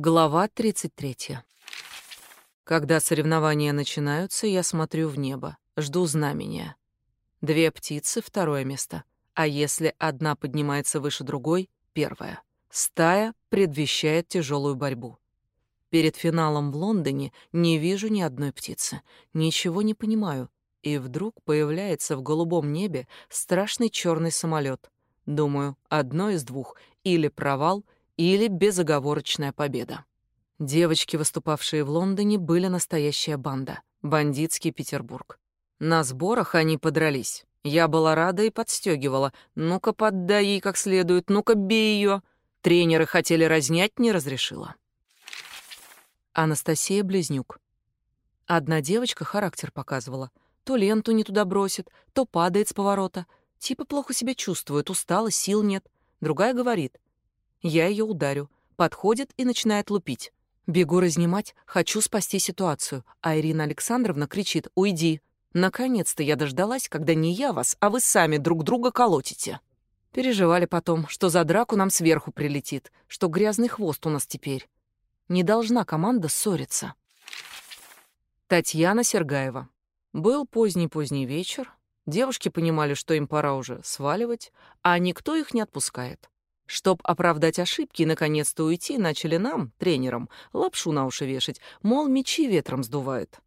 Глава 33. Когда соревнования начинаются, я смотрю в небо, жду знамения. Две птицы — второе место, а если одна поднимается выше другой — первое. Стая предвещает тяжелую борьбу. Перед финалом в Лондоне не вижу ни одной птицы, ничего не понимаю, и вдруг появляется в голубом небе страшный черный самолет. Думаю, одно из двух — или провал — или безоговорочная победа. Девочки, выступавшие в Лондоне, были настоящая банда, бандитский Петербург. На сборах они подрались. Я была рада и подстегивала. «Ну-ка, поддай ей как следует, ну-ка, бей ее. Тренеры хотели разнять, не разрешила. Анастасия Близнюк. Одна девочка характер показывала. То ленту не туда бросит, то падает с поворота. Типа плохо себя чувствует, устала, сил нет. Другая говорит, я ее ударю. Подходит и начинает лупить. Бегу разнимать, хочу спасти ситуацию, а Ирина Александровна кричит «Уйди!». Наконец-то я дождалась, когда не я вас, а вы сами друг друга колотите. Переживали потом, что за драку нам сверху прилетит, что грязный хвост у нас теперь. Не должна команда ссориться. Татьяна Сергаева. Был поздний-поздний вечер. Девушки понимали, что им пора уже сваливать, а никто их не отпускает. Чтоб оправдать ошибки и наконец-то уйти, начали нам, тренерам, лапшу на уши вешать, мол, мечи ветром сдувают.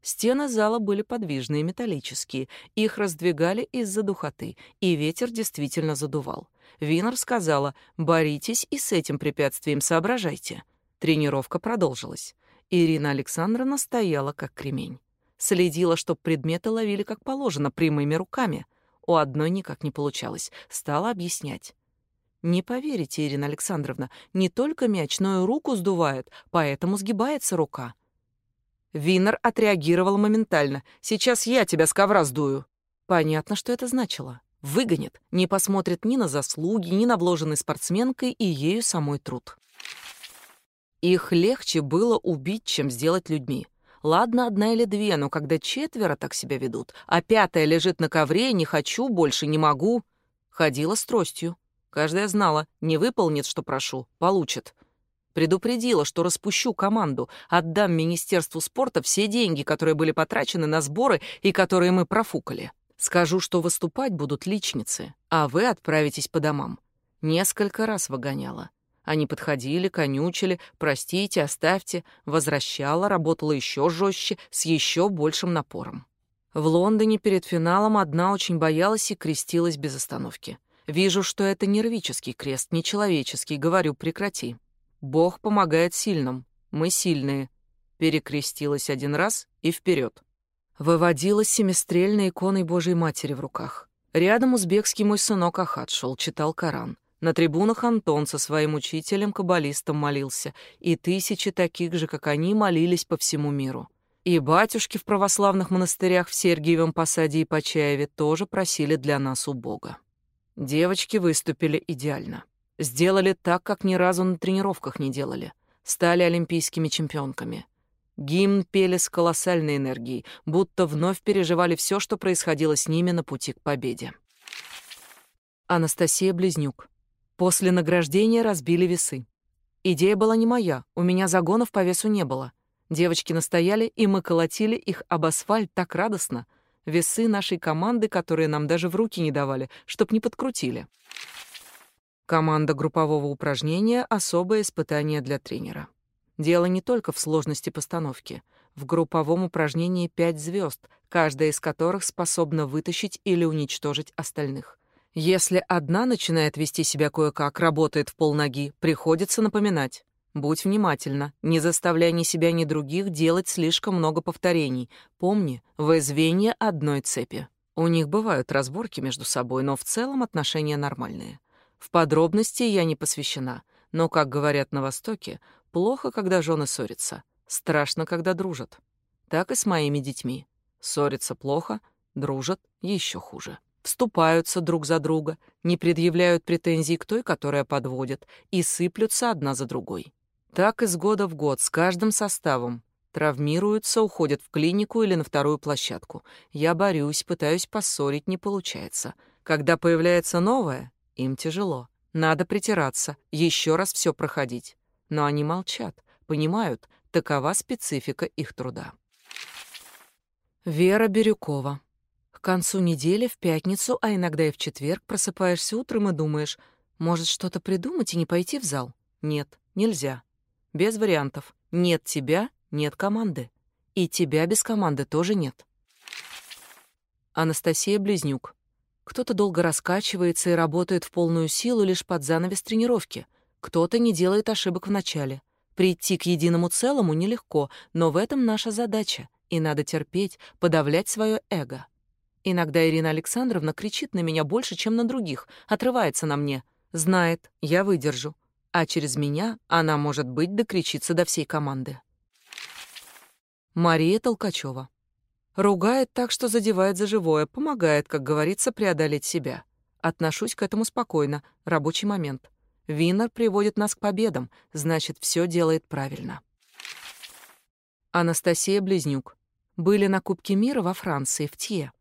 Стены зала были подвижные, металлические, их раздвигали из-за духоты, и ветер действительно задувал. Винер сказала, боритесь и с этим препятствием соображайте. Тренировка продолжилась. Ирина Александровна стояла как кремень. Следила, чтоб предметы ловили как положено, прямыми руками. У одной никак не получалось. Стала объяснять. Не поверите, Ирина Александровна, не только мяч, но и руку сдувает, поэтому сгибается рука. Винер отреагировал моментально. «Сейчас я тебя с ковра сдую». Понятно, что это значило. Выгонит, не посмотрит ни на заслуги, ни на вложенный спортсменкой и ею самой труд. Их легче было убить, чем сделать людьми. Ладно, одна или две, но когда четверо так себя ведут, а пятая лежит на ковре, не хочу, больше не могу. Ходила с тростью. Каждая знала, не выполнит, что прошу, получит. Предупредила, что распущу команду, отдам Министерству спорта все деньги, которые были потрачены на сборы и которые мы профукали. Скажу, что выступать будут личницы, а вы отправитесь по домам. Несколько раз выгоняла. Они подходили, конючили, простите, оставьте, возвращала, работала еще жестче, с еще большим напором. В Лондоне перед финалом одна очень боялась и крестилась без остановки. Вижу, что это нервический крест, не человеческий. Говорю, прекрати. Бог помогает сильным. Мы сильные. Перекрестилась один раз и вперед. Выводила семистрельной иконой Божьей Матери в руках. Рядом узбекский мой сынок Ахат шел, читал Коран. На трибунах Антон со своим учителем-каббалистом молился, и тысячи таких же, как они, молились по всему миру. И батюшки в православных монастырях в Сергиевом Посаде и Почаеве тоже просили для нас у Бога. Девочки выступили идеально. Сделали так, как ни разу на тренировках не делали. Стали олимпийскими чемпионками. Гимн пели с колоссальной энергией, будто вновь переживали все, что происходило с ними на пути к победе. Анастасия Близнюк. После награждения разбили весы. Идея была не моя, у меня загонов по весу не было. Девочки настояли, и мы колотили их об асфальт так радостно — весы нашей команды, которые нам даже в руки не давали, чтоб не подкрутили. Команда группового упражнения — особое испытание для тренера. Дело не только в сложности постановки. В групповом упражнении пять звезд, каждая из которых способна вытащить или уничтожить остальных. Если одна начинает вести себя кое-как, работает в полноги, приходится напоминать. Будь внимательна, не заставляй ни себя, ни других делать слишком много повторений. Помни, вы одной цепи. У них бывают разборки между собой, но в целом отношения нормальные. В подробности я не посвящена, но, как говорят на Востоке, плохо, когда жены ссорятся, страшно, когда дружат. Так и с моими детьми. Ссорятся плохо, дружат еще хуже. Вступаются друг за друга, не предъявляют претензий к той, которая подводит, и сыплются одна за другой. Так из года в год, с каждым составом. Травмируются, уходят в клинику или на вторую площадку. Я борюсь, пытаюсь поссорить, не получается. Когда появляется новое, им тяжело. Надо притираться, еще раз все проходить. но они молчат, понимают, такова специфика их труда. Вера Бирюкова. К концу недели, в пятницу, а иногда и в четверг, просыпаешься утром и думаешь, может, что-то придумать и не пойти в зал? Нет, нельзя. Без вариантов. Нет тебя, нет команды. И тебя без команды тоже нет. Анастасия Близнюк. Кто-то долго раскачивается и работает в полную силу лишь под занавес тренировки. Кто-то не делает ошибок в начале. Прийти к единому целому нелегко, но в этом наша задача, и надо терпеть, подавлять свое эго. Иногда Ирина Александровна кричит на меня больше, чем на других, отрывается на мне. Знает, я выдержу. А через меня она, может быть, докричится до всей команды. Мария Толкачева. Ругает так, что задевает за живое, помогает, как говорится, преодолеть себя. Отношусь к этому спокойно, рабочий момент. Винер приводит нас к победам, значит, все делает правильно. Анастасия Близнюк. Были на Кубке мира во Франции, в Тье.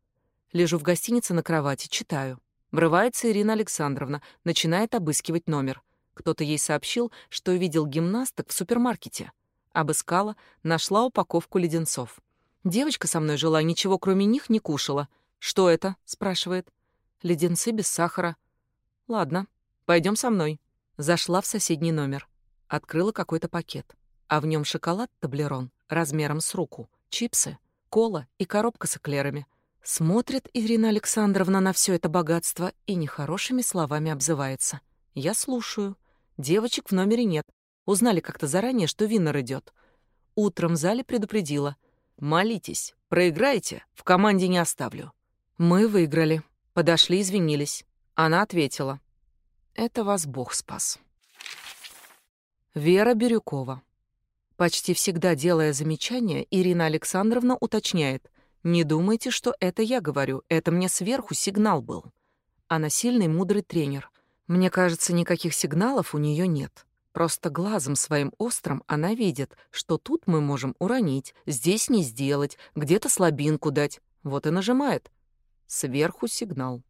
Лежу в гостинице на кровати, читаю. Врывается Ирина Александровна, начинает обыскивать номер. Кто-то ей сообщил, что видел гимнасток в супермаркете. Обыскала, нашла упаковку леденцов. Девочка со мной жила, ничего кроме них не кушала. «Что это?» — спрашивает. «Леденцы без сахара». «Ладно, пойдем со мной». Зашла в соседний номер. Открыла какой-то пакет. А в нем шоколад таблерон размером с руку, чипсы, кола и коробка с эклерами. Смотрит Ирина Александровна на все это богатство и нехорошими словами обзывается. Я слушаю. Девочек в номере нет. Узнали как-то заранее, что Виннер идет. Утром в зале предупредила — Молитесь, проиграете, в команде не оставлю. Мы выиграли. Подошли, извинились. Она ответила. Это вас Бог спас. Вера Бирюкова. Почти всегда делая замечания, Ирина Александровна уточняет. «Не думайте, что это я говорю, это мне сверху сигнал был». Она сильный, мудрый тренер. Мне кажется, никаких сигналов у нее нет. Просто глазом своим острым она видит, что тут мы можем уронить, здесь не сделать, где-то слабинку дать. Вот и нажимает. Сверху сигнал.